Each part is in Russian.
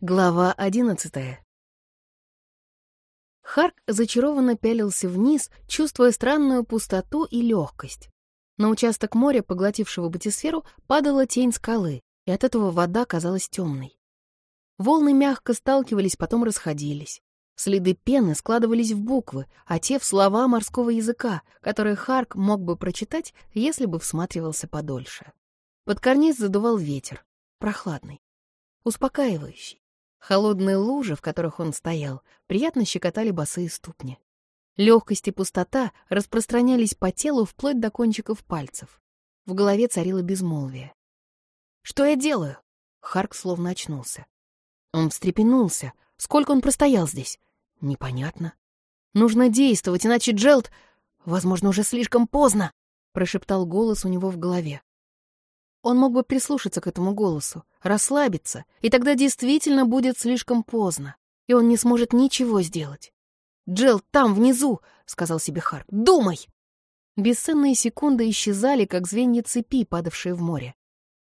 Глава одиннадцатая. Харк зачарованно пялился вниз, чувствуя странную пустоту и легкость. На участок моря, поглотившего батисферу, падала тень скалы, и от этого вода казалась темной. Волны мягко сталкивались, потом расходились. Следы пены складывались в буквы, а те — в слова морского языка, которые Харк мог бы прочитать, если бы всматривался подольше. Под карниз задувал ветер, прохладный, успокаивающий. Холодные лужи, в которых он стоял, приятно щекотали босые ступни. Легкость и пустота распространялись по телу вплоть до кончиков пальцев. В голове царило безмолвие. «Что я делаю?» Харк словно очнулся. Он встрепенулся. Сколько он простоял здесь? Непонятно. Нужно действовать, иначе Джелд... Возможно, уже слишком поздно, прошептал голос у него в голове. Он мог бы прислушаться к этому голосу, расслабиться, и тогда действительно будет слишком поздно, и он не сможет ничего сделать. «Джилл, там, внизу!» — сказал себе Харк. «Думай!» Бесценные секунды исчезали, как звенья цепи, падавшие в море.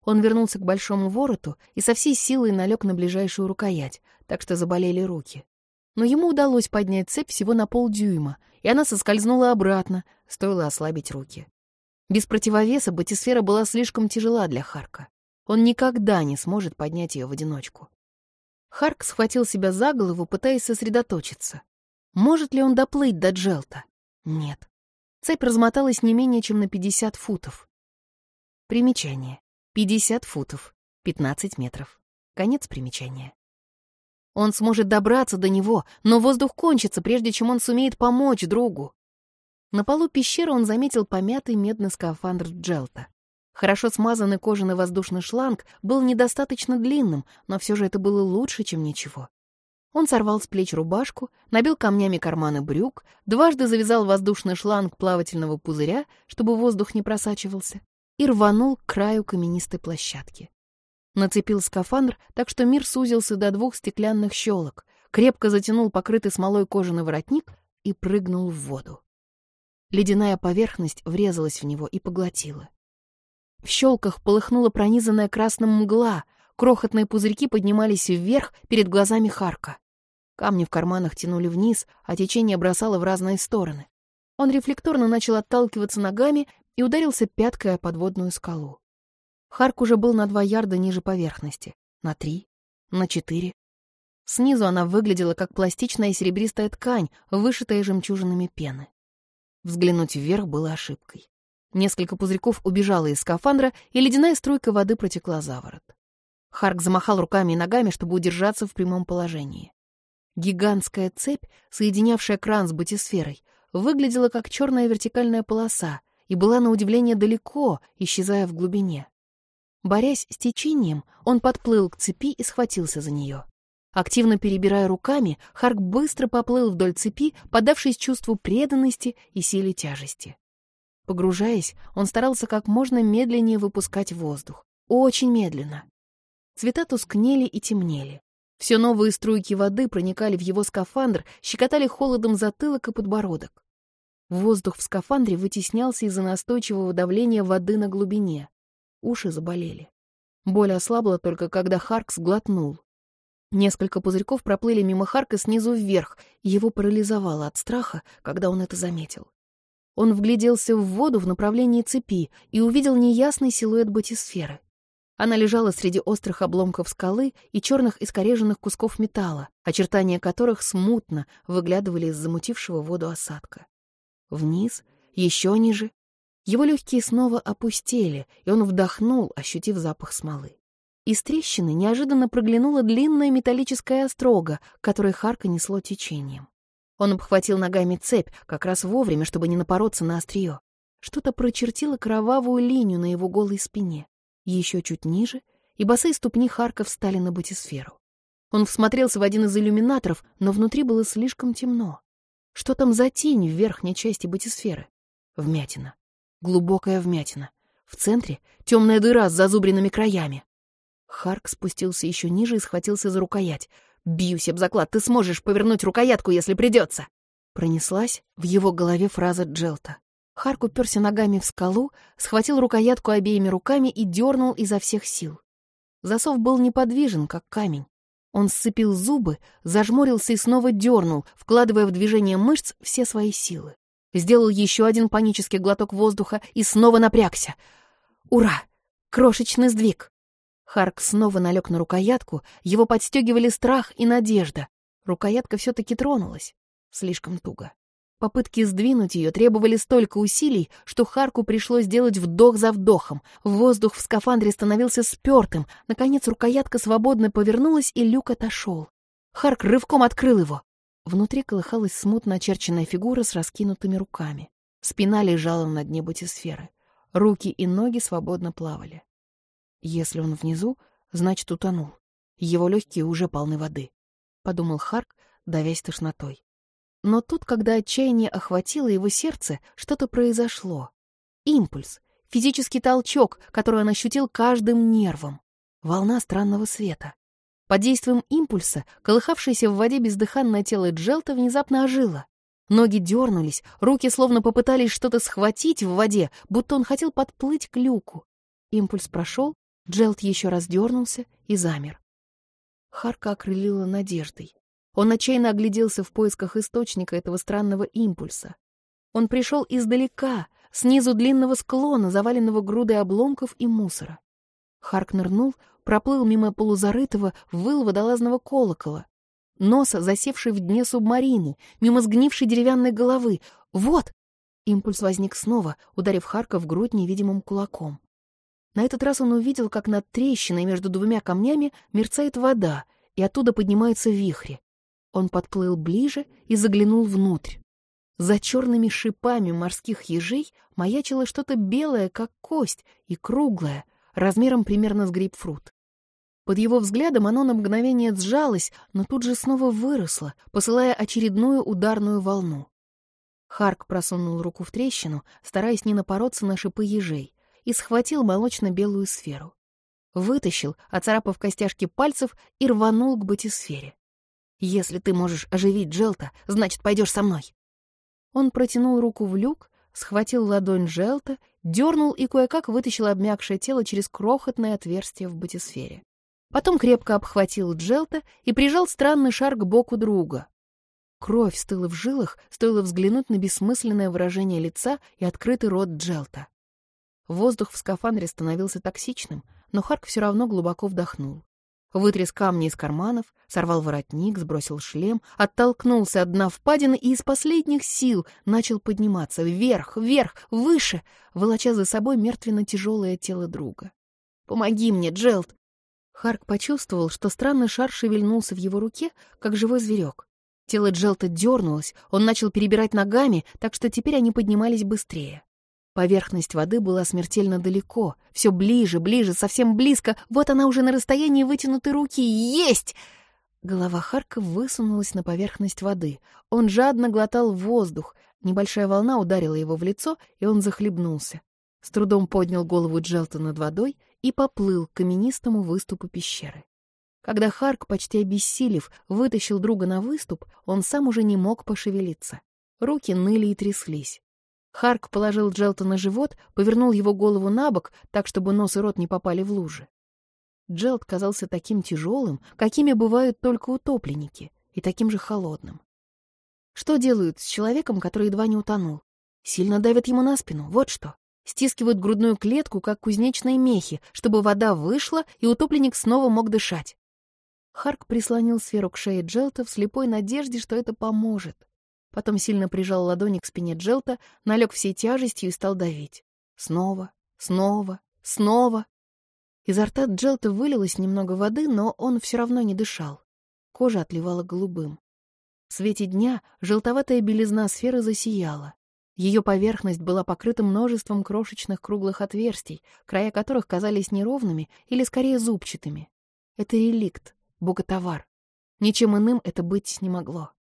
Он вернулся к большому вороту и со всей силой налег на ближайшую рукоять, так что заболели руки. Но ему удалось поднять цепь всего на полдюйма, и она соскользнула обратно, стоило ослабить руки. Без противовеса батисфера была слишком тяжела для Харка. Он никогда не сможет поднять ее в одиночку. Харк схватил себя за голову, пытаясь сосредоточиться. Может ли он доплыть до Джелта? Нет. Цепь размоталась не менее чем на 50 футов. Примечание. 50 футов. 15 метров. Конец примечания. Он сможет добраться до него, но воздух кончится, прежде чем он сумеет помочь другу. На полу пещеры он заметил помятый медный скафандр Джелта. Хорошо смазанный кожаный воздушный шланг был недостаточно длинным, но все же это было лучше, чем ничего. Он сорвал с плеч рубашку, набил камнями карманы брюк, дважды завязал воздушный шланг плавательного пузыря, чтобы воздух не просачивался, и рванул к краю каменистой площадки. Нацепил скафандр, так что мир сузился до двух стеклянных щелок, крепко затянул покрытый смолой кожаный воротник и прыгнул в воду. Ледяная поверхность врезалась в него и поглотила. В щелках полыхнула пронизанная красным мгла, крохотные пузырьки поднимались вверх перед глазами Харка. Камни в карманах тянули вниз, а течение бросало в разные стороны. Он рефлекторно начал отталкиваться ногами и ударился пяткой о подводную скалу. Харк уже был на два ярда ниже поверхности, на три, на четыре. Снизу она выглядела как пластичная серебристая ткань, вышитая жемчужинами пены. Взглянуть вверх было ошибкой. Несколько пузырьков убежало из скафандра, и ледяная струйка воды протекла за ворот. Харк замахал руками и ногами, чтобы удержаться в прямом положении. Гигантская цепь, соединявшая кран с батисферой, выглядела как черная вертикальная полоса и была на удивление далеко, исчезая в глубине. Борясь с течением, он подплыл к цепи и схватился за нее. Активно перебирая руками, Харк быстро поплыл вдоль цепи, подавшись чувству преданности и силе тяжести. Погружаясь, он старался как можно медленнее выпускать воздух. Очень медленно. Цвета тускнели и темнели. Все новые струйки воды проникали в его скафандр, щекотали холодом затылок и подбородок. Воздух в скафандре вытеснялся из-за настойчивого давления воды на глубине. Уши заболели. Боль ослабла только когда Харк сглотнул. Несколько пузырьков проплыли мимо Харка снизу вверх, его парализовало от страха, когда он это заметил. Он вгляделся в воду в направлении цепи и увидел неясный силуэт батисферы. Она лежала среди острых обломков скалы и черных искореженных кусков металла, очертания которых смутно выглядывали из замутившего воду осадка. Вниз, еще ниже. Его легкие снова опустели, и он вдохнул, ощутив запах смолы. Из трещины неожиданно проглянула длинная металлическая острога, которой Харка несло течением. Он обхватил ногами цепь, как раз вовремя, чтобы не напороться на острие. Что-то прочертило кровавую линию на его голой спине. Еще чуть ниже, и босые ступни Харка встали на батисферу. Он всмотрелся в один из иллюминаторов, но внутри было слишком темно. Что там за тень в верхней части батисферы? Вмятина. Глубокая вмятина. В центре — темная дыра с зазубренными краями. Харк спустился еще ниже и схватился за рукоять. «Бьюсь об заклад, ты сможешь повернуть рукоятку, если придется!» Пронеслась в его голове фраза Джелта. Харк уперся ногами в скалу, схватил рукоятку обеими руками и дернул изо всех сил. Засов был неподвижен, как камень. Он сцепил зубы, зажмурился и снова дернул, вкладывая в движение мышц все свои силы. Сделал еще один панический глоток воздуха и снова напрягся. Ура! Крошечный сдвиг! Харк снова налег на рукоятку, его подстегивали страх и надежда. Рукоятка все-таки тронулась. Слишком туго. Попытки сдвинуть ее требовали столько усилий, что Харку пришлось делать вдох за вдохом. Воздух в скафандре становился спертым. Наконец рукоятка свободно повернулась, и люк отошел. Харк рывком открыл его. Внутри колыхалась смутно очерченная фигура с раскинутыми руками. Спина лежала на дне бутисферы. Руки и ноги свободно плавали. Если он внизу, значит, утонул. Его легкие уже полны воды. Подумал Харк, давясь тошнотой. Но тут, когда отчаяние охватило его сердце, что-то произошло. Импульс, физический толчок, который он ощутил каждым нервом. Волна странного света. Под действием импульса колыхавшееся в воде бездыханное тело Джелта внезапно ожило. Ноги дернулись, руки словно попытались что-то схватить в воде, будто он хотел подплыть к люку. Импульс прошел, Джелт еще раз дернулся и замер. Харка окрылила надеждой. Он отчаянно огляделся в поисках источника этого странного импульса. Он пришел издалека, снизу длинного склона, заваленного грудой обломков и мусора. Харк нырнул, проплыл мимо полузарытого, выл водолазного колокола. Носа, засевший в дне субмарины, мимо сгнившей деревянной головы. Вот! Импульс возник снова, ударив Харка в грудь невидимым кулаком. На этот раз он увидел, как над трещиной между двумя камнями мерцает вода, и оттуда поднимаются вихри. Он подплыл ближе и заглянул внутрь. За черными шипами морских ежей маячило что-то белое, как кость, и круглое, размером примерно с грейпфрут. Под его взглядом оно на мгновение сжалось, но тут же снова выросло, посылая очередную ударную волну. Харк просунул руку в трещину, стараясь не напороться на шипы ежей, и схватил молочно-белую сферу. Вытащил, оцарапав костяшки пальцев, и рванул к батисфере. «Если ты можешь оживить Джелта, значит, пойдешь со мной». Он протянул руку в люк, схватил ладонь Джелта, дернул и кое-как вытащил обмякшее тело через крохотное отверстие в батисфере. Потом крепко обхватил Джелта и прижал странный шар к боку друга. Кровь стыла в жилах, стоило взглянуть на бессмысленное выражение лица и открытый рот Джелта. Воздух в скафандре становился токсичным, но Харк все равно глубоко вдохнул. Вытряс камни из карманов, сорвал воротник, сбросил шлем, оттолкнулся от дна впадины и из последних сил начал подниматься вверх, вверх, выше, волоча за собой мертвенно-тяжелое тело друга. «Помоги мне, Джелд!» Харк почувствовал, что странный шар шевельнулся в его руке, как живой зверек. Тело Джелта дернулось, он начал перебирать ногами, так что теперь они поднимались быстрее. Поверхность воды была смертельно далеко, все ближе, ближе, совсем близко. Вот она уже на расстоянии вытянутой руки. Есть! Голова Харка высунулась на поверхность воды. Он жадно глотал воздух. Небольшая волна ударила его в лицо, и он захлебнулся. С трудом поднял голову Джелта над водой и поплыл к каменистому выступу пещеры. Когда Харк, почти обессилев, вытащил друга на выступ, он сам уже не мог пошевелиться. Руки ныли и тряслись. Харк положил Джелта на живот, повернул его голову на бок, так, чтобы нос и рот не попали в лужи. Джелт казался таким тяжелым, какими бывают только утопленники, и таким же холодным. Что делают с человеком, который едва не утонул? Сильно давят ему на спину, вот что. Стискивают грудную клетку, как кузнечные мехи, чтобы вода вышла, и утопленник снова мог дышать. Харк прислонил сферу к шее Джелта в слепой надежде, что это поможет. Потом сильно прижал ладони к спине Джелта, налег всей тяжестью и стал давить. Снова, снова, снова. Изо рта Джелта вылилось немного воды, но он все равно не дышал. Кожа отливала голубым. В свете дня желтоватая белизна сферы засияла. Ее поверхность была покрыта множеством крошечных круглых отверстий, края которых казались неровными или скорее зубчатыми. Это реликт, боготовар. Ничем иным это быть не могло.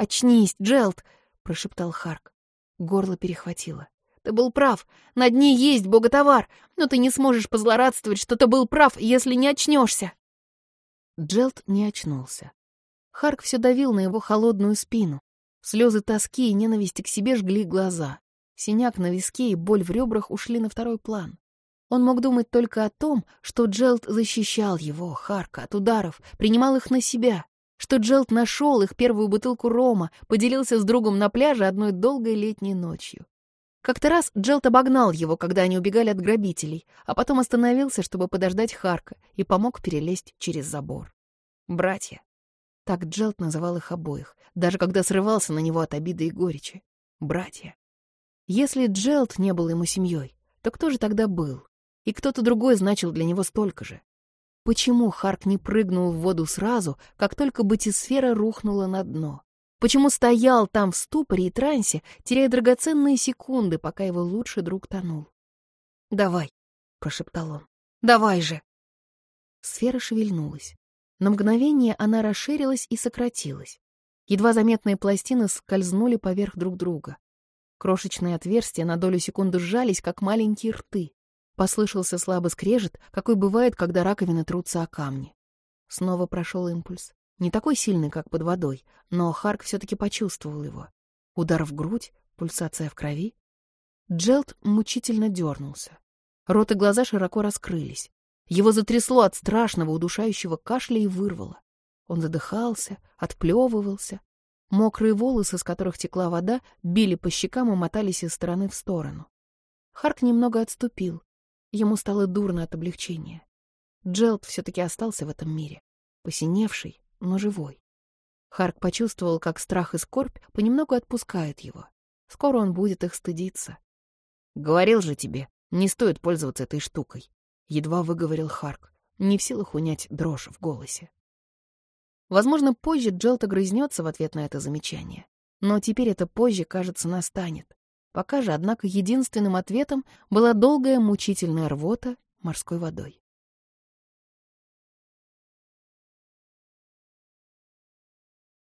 «Очнись, Джелт!» — прошептал Харк. Горло перехватило. «Ты был прав. На дне есть боготовар, но ты не сможешь позлорадствовать, что ты был прав, если не очнешься!» Джелт не очнулся. Харк все давил на его холодную спину. Слезы тоски и ненависти к себе жгли глаза. Синяк на виске и боль в ребрах ушли на второй план. Он мог думать только о том, что Джелд защищал его, Харка, от ударов, принимал их на себя, что Джелд нашел их первую бутылку рома, поделился с другом на пляже одной долгой летней ночью. Как-то раз Джелд обогнал его, когда они убегали от грабителей, а потом остановился, чтобы подождать Харка, и помог перелезть через забор. Братья. Так Джелд называл их обоих, даже когда срывался на него от обиды и горечи. Братья. Если Джелд не был ему семьей, то кто же тогда был? И кто-то другой значил для него столько же. Почему Харк не прыгнул в воду сразу, как только батисфера рухнула на дно? Почему стоял там в ступоре и трансе, теряя драгоценные секунды, пока его лучший друг тонул? «Давай», — прошептал он, — «давай же». Сфера шевельнулась. На мгновение она расширилась и сократилась. Едва заметные пластины скользнули поверх друг друга. Крошечные отверстия на долю секунды сжались, как маленькие рты. Послышался слабый скрежет, какой бывает, когда раковины трутся о камни. Снова прошел импульс. Не такой сильный, как под водой, но Харк все-таки почувствовал его. Удар в грудь, пульсация в крови. Джелт мучительно дернулся. Рот и глаза широко раскрылись. Его затрясло от страшного удушающего кашля и вырвало. Он задыхался, отплевывался. Мокрые волосы, с которых текла вода, били по щекам и мотались из стороны в сторону. Харк немного отступил, Ему стало дурно от облегчения. Джелд все-таки остался в этом мире, посиневший, но живой. Харк почувствовал, как страх и скорбь понемногу отпускают его. Скоро он будет их стыдиться. «Говорил же тебе, не стоит пользоваться этой штукой», — едва выговорил Харк, не в силах унять дрожь в голосе. Возможно, позже Джелт огрызнется в ответ на это замечание. Но теперь это позже, кажется, настанет. Пока же, однако, единственным ответом была долгая мучительная рвота морской водой.